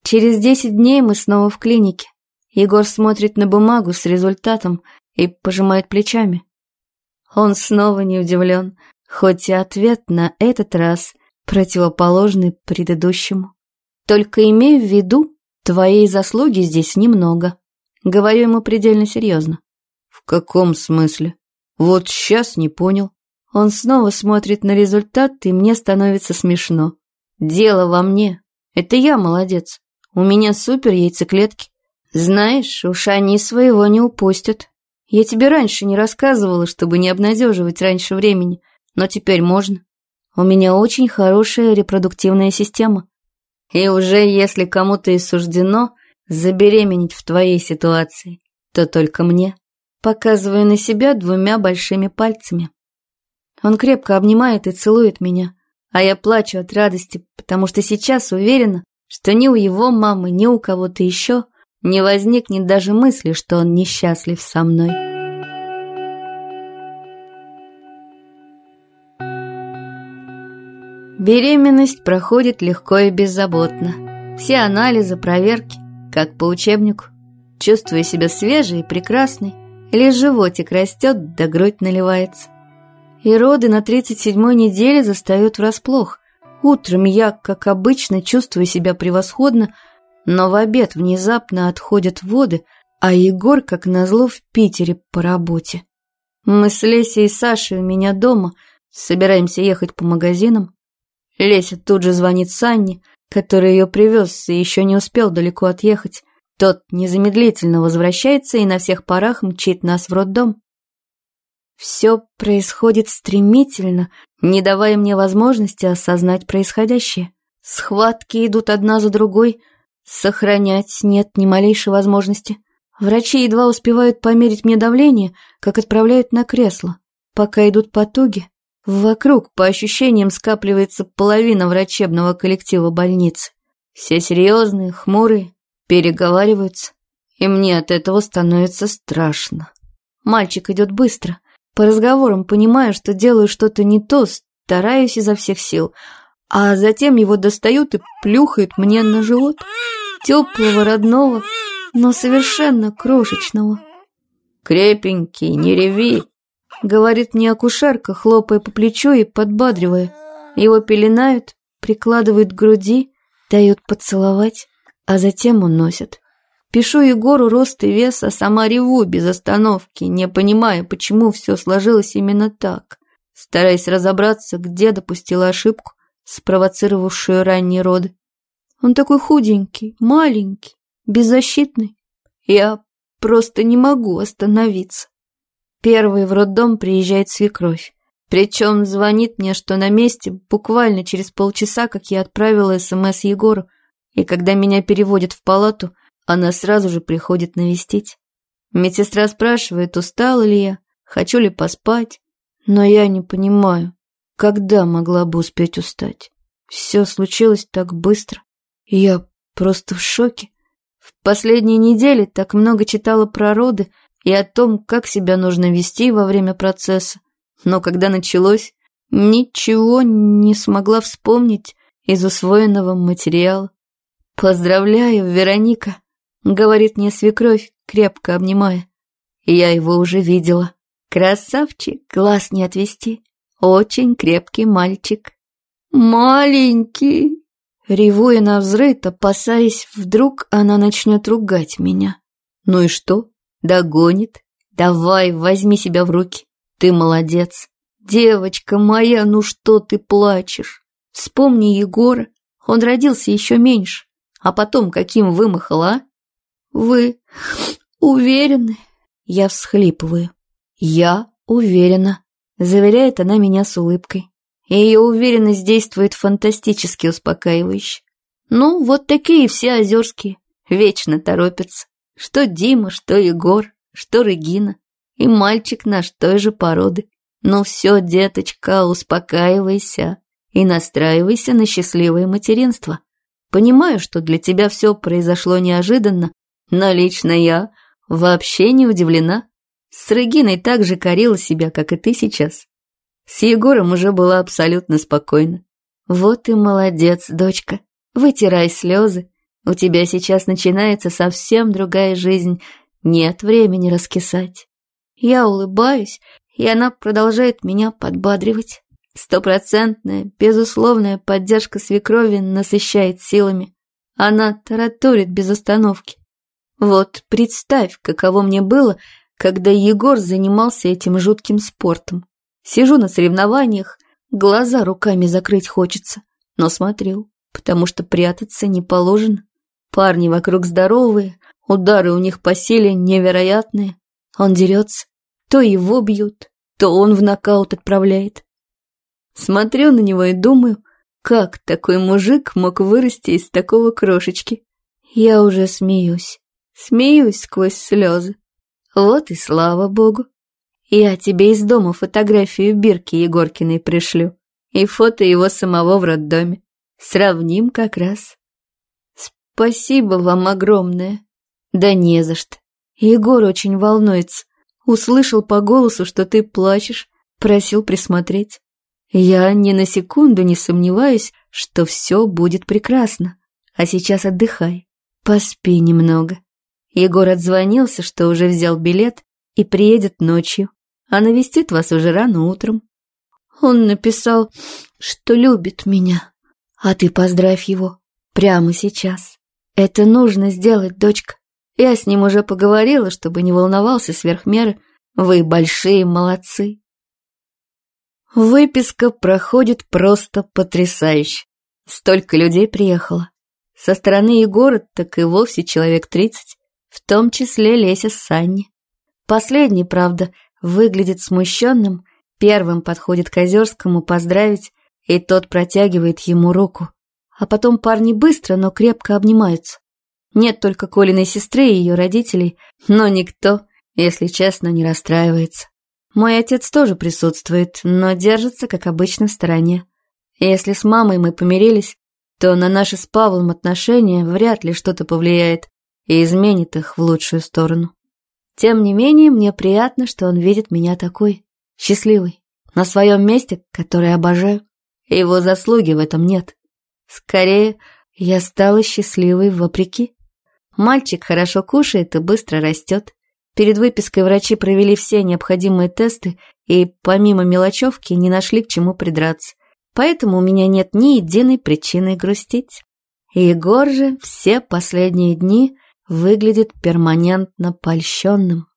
Через десять дней мы снова в клинике. Егор смотрит на бумагу с результатом и пожимает плечами. Он снова не удивлен, хоть и ответ на этот раз противоположный предыдущему. Только имею в виду, твоей заслуги здесь немного. Говорю ему предельно серьезно. В каком смысле? Вот сейчас не понял. Он снова смотрит на результат, и мне становится смешно. Дело во мне. Это я молодец. У меня супер яйцеклетки. Знаешь, уж они своего не упустят. Я тебе раньше не рассказывала, чтобы не обнадеживать раньше времени, но теперь можно. У меня очень хорошая репродуктивная система. И уже если кому-то и суждено забеременеть в твоей ситуации, то только мне. Показываю на себя двумя большими пальцами. Он крепко обнимает и целует меня, а я плачу от радости, потому что сейчас уверена, что ни у его мамы, ни у кого-то еще не возникнет даже мысли, что он несчастлив со мной. Беременность проходит легко и беззаботно. Все анализы, проверки, как по учебнику. Чувствую себя свежей и прекрасной. Лишь животик растет, да грудь наливается. И роды на 37-й неделе застают врасплох. Утром я, как обычно, чувствую себя превосходно, но в обед внезапно отходят воды, а Егор, как назло, в Питере по работе. Мы с Лесей и Сашей у меня дома, собираемся ехать по магазинам. Леся тут же звонит Санне, который ее привез и еще не успел далеко отъехать. Тот незамедлительно возвращается и на всех парах мчит нас в роддом. Все происходит стремительно, не давая мне возможности осознать происходящее. Схватки идут одна за другой, сохранять нет ни малейшей возможности. Врачи едва успевают померить мне давление, как отправляют на кресло. Пока идут потуги, вокруг, по ощущениям, скапливается половина врачебного коллектива больницы. Все серьезные, хмурые, переговариваются, и мне от этого становится страшно. Мальчик идет быстро — по разговорам понимаю, что делаю что-то не то, стараюсь изо всех сил, а затем его достают и плюхают мне на живот. Теплого, родного, но совершенно крошечного. «Крепенький, не реви», — говорит мне акушерка, хлопая по плечу и подбадривая. Его пеленают, прикладывают к груди, дают поцеловать, а затем уносят. Пишу Егору рост и вес, а сама реву без остановки, не понимая, почему все сложилось именно так. Стараясь разобраться, где допустила ошибку, спровоцировавшую ранние роды. Он такой худенький, маленький, беззащитный. Я просто не могу остановиться. Первый в роддом приезжает свекровь. Причем звонит мне, что на месте, буквально через полчаса, как я отправила СМС Егору. И когда меня переводят в палату, она сразу же приходит навестить. Медсестра спрашивает, устала ли я, хочу ли поспать. Но я не понимаю, когда могла бы успеть устать. Все случилось так быстро. Я просто в шоке. В последние недели так много читала про роды и о том, как себя нужно вести во время процесса. Но когда началось, ничего не смогла вспомнить из усвоенного материала. «Поздравляю, Вероника», — говорит мне свекровь, крепко обнимая. Я его уже видела. Красавчик, глаз не отвести. Очень крепкий мальчик. Маленький. Реву я на взрыв, опасаясь, вдруг она начнет ругать меня. Ну и что? Догонит. Давай, возьми себя в руки. Ты молодец. Девочка моя, ну что ты плачешь? Вспомни Егора. Он родился еще меньше. А потом каким вымахал, а? Вы уверены? Я всхлипываю. Я уверена. Заверяет она меня с улыбкой. Ее уверенность действует фантастически успокаивающе. Ну, вот такие все озерские. Вечно торопятся. Что Дима, что Егор, что Регина. И мальчик наш той же породы. Ну все, деточка, успокаивайся и настраивайся на счастливое материнство. Понимаю, что для тебя все произошло неожиданно, но лично я вообще не удивлена. С Региной так же корила себя, как и ты сейчас. С Егором уже была абсолютно спокойна. Вот и молодец, дочка. Вытирай слезы. У тебя сейчас начинается совсем другая жизнь. Нет времени раскисать. Я улыбаюсь, и она продолжает меня подбадривать. Стопроцентная, безусловная поддержка свекрови насыщает силами. Она тараторит без остановки. Вот представь, каково мне было, когда Егор занимался этим жутким спортом. Сижу на соревнованиях, глаза руками закрыть хочется, но смотрю, потому что прятаться не положено. Парни вокруг здоровые, удары у них по силе невероятные. Он дерется, то его бьют, то он в нокаут отправляет. Смотрю на него и думаю, как такой мужик мог вырасти из такого крошечки. Я уже смеюсь, смеюсь сквозь слезы. Вот и слава богу. Я тебе из дома фотографию Бирки Егоркиной пришлю и фото его самого в роддоме. Сравним как раз. Спасибо вам огромное. Да не за что. Егор очень волнуется. Услышал по голосу, что ты плачешь, просил присмотреть. Я ни на секунду не сомневаюсь, что все будет прекрасно. А сейчас отдыхай, поспи немного. Егор отзвонился, что уже взял билет и приедет ночью, а навестит вас уже рано утром. Он написал, что любит меня. А ты поздравь его прямо сейчас. Это нужно сделать, дочка. Я с ним уже поговорила, чтобы не волновался сверх меры. Вы большие молодцы. Выписка проходит просто потрясающе. Столько людей приехало. Со стороны Егора так и вовсе человек тридцать в том числе Леся с Санни. Последний, правда, выглядит смущенным, первым подходит к Озерскому поздравить, и тот протягивает ему руку. А потом парни быстро, но крепко обнимаются. Нет только Колиной сестры и ее родителей, но никто, если честно, не расстраивается. Мой отец тоже присутствует, но держится, как обычно, в стороне. Если с мамой мы помирились, то на наши с Павлом отношения вряд ли что-то повлияет и изменит их в лучшую сторону. Тем не менее, мне приятно, что он видит меня такой, счастливой, на своем месте, которое обожаю. Его заслуги в этом нет. Скорее, я стала счастливой вопреки. Мальчик хорошо кушает и быстро растет. Перед выпиской врачи провели все необходимые тесты и, помимо мелочевки, не нашли к чему придраться. Поэтому у меня нет ни единой причины грустить. Егор же все последние дни выглядит перманентно польщенным.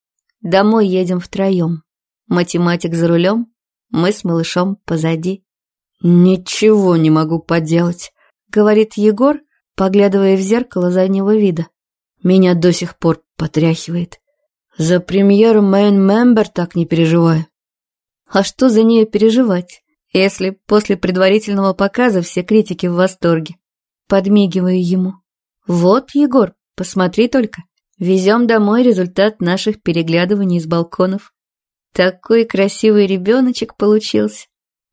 Домой едем втроем. Математик за рулем, мы с малышом позади. «Ничего не могу поделать», — говорит Егор, поглядывая в зеркало заднего вида. Меня до сих пор потряхивает. За премьеру Main Member так не переживаю. А что за нее переживать, если после предварительного показа все критики в восторге? Подмигиваю ему. Вот, Егор, Посмотри только, Везем домой результат наших переглядываний с балконов. Такой красивый ребеночек получился.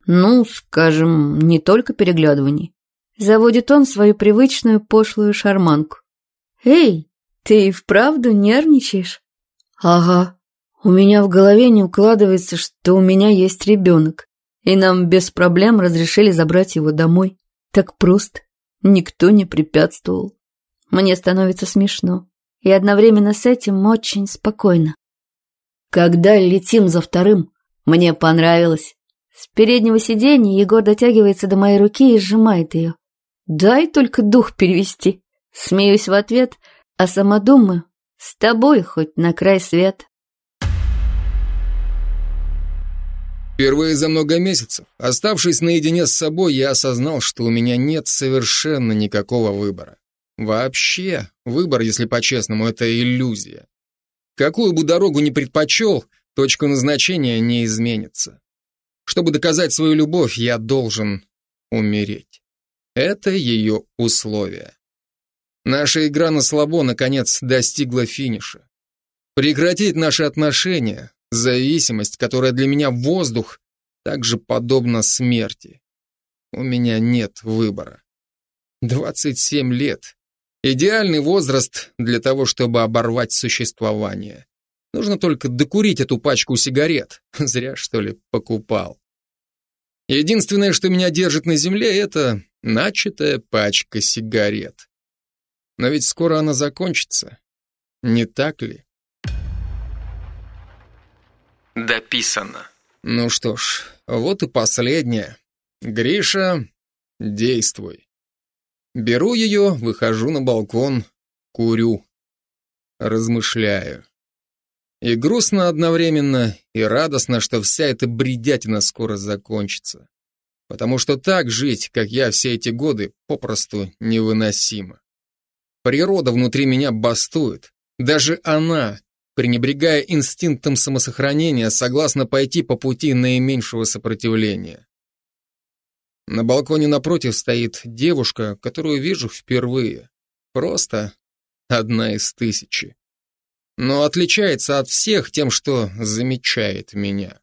Ну, скажем, не только переглядываний. Заводит он свою привычную пошлую шарманку. Эй, ты и вправду нервничаешь? Ага. У меня в голове не укладывается, что у меня есть ребенок, и нам без проблем разрешили забрать его домой. Так просто. Никто не препятствовал. Мне становится смешно. И одновременно с этим очень спокойно. Когда летим за вторым, мне понравилось. С переднего сиденья Егор дотягивается до моей руки и сжимает ее. Дай только дух перевести. Смеюсь в ответ, а сама думаю, с тобой хоть на край света. Впервые за много месяцев, оставшись наедине с собой, я осознал, что у меня нет совершенно никакого выбора. Вообще, выбор, если по-честному, это иллюзия. Какую бы дорогу ни предпочел, точка назначения не изменится. Чтобы доказать свою любовь, я должен умереть. Это ее условие. Наша игра на слабо, наконец, достигла финиша. Прекратить наши отношения, зависимость, которая для меня воздух, также подобна смерти. У меня нет выбора. 27 лет. Идеальный возраст для того, чтобы оборвать существование. Нужно только докурить эту пачку сигарет. Зря, что ли, покупал. Единственное, что меня держит на земле, это начатая пачка сигарет. Но ведь скоро она закончится. Не так ли? Дописано. Ну что ж, вот и последнее. Гриша, действуй. Беру ее, выхожу на балкон, курю. Размышляю. И грустно одновременно, и радостно, что вся эта бредятина скоро закончится. Потому что так жить, как я все эти годы, попросту невыносимо. Природа внутри меня бастует. Даже она, пренебрегая инстинктом самосохранения, согласна пойти по пути наименьшего сопротивления. На балконе напротив стоит девушка, которую вижу впервые. Просто одна из тысячи. Но отличается от всех тем, что замечает меня.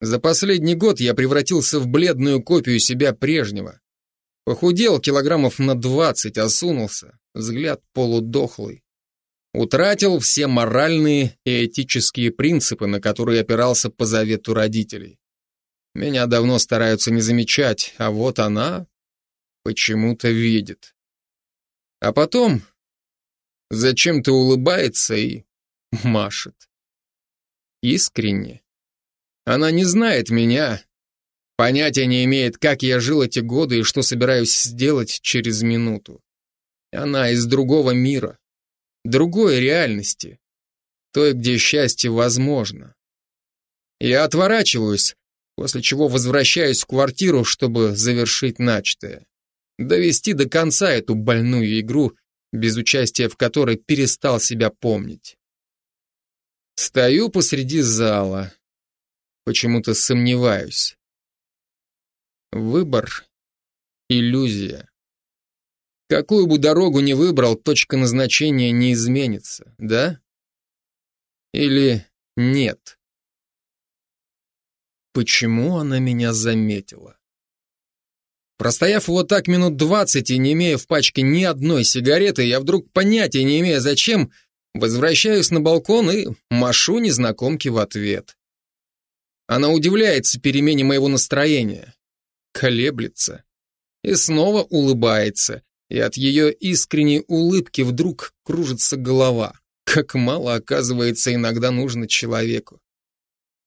За последний год я превратился в бледную копию себя прежнего. Похудел килограммов на двадцать, осунулся, взгляд полудохлый. Утратил все моральные и этические принципы, на которые опирался по завету родителей. Меня давно стараются не замечать, а вот она почему-то видит. А потом зачем-то улыбается и машет. Искренне. Она не знает меня, понятия не имеет, как я жил эти годы и что собираюсь сделать через минуту. Она из другого мира, другой реальности, той, где счастье возможно. Я отворачиваюсь, после чего возвращаюсь в квартиру, чтобы завершить начатое. Довести до конца эту больную игру, без участия в которой перестал себя помнить. Стою посреди зала. Почему-то сомневаюсь. Выбор — иллюзия. Какую бы дорогу ни выбрал, точка назначения не изменится, да? Или нет? Почему она меня заметила? Простояв вот так минут двадцать и не имея в пачке ни одной сигареты, я вдруг понятия не имея зачем, возвращаюсь на балкон и машу незнакомке в ответ. Она удивляется перемене моего настроения, колеблется и снова улыбается, и от ее искренней улыбки вдруг кружится голова. Как мало, оказывается, иногда нужно человеку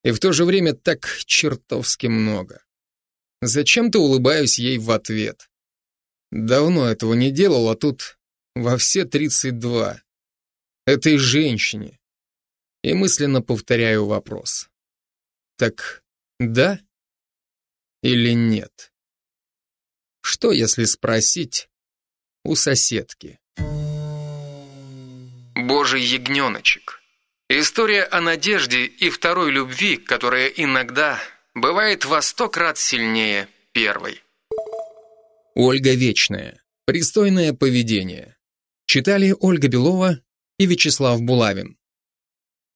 и в то же время так чертовски много. Зачем-то улыбаюсь ей в ответ. Давно этого не делал, а тут во все 32. Этой женщине. И мысленно повторяю вопрос. Так да или нет? Что, если спросить у соседки? Божий ягненочек. История о надежде и второй любви, которая иногда бывает во сто крат сильнее первой. Ольга Вечная. Пристойное поведение. Читали Ольга Белова и Вячеслав Булавин.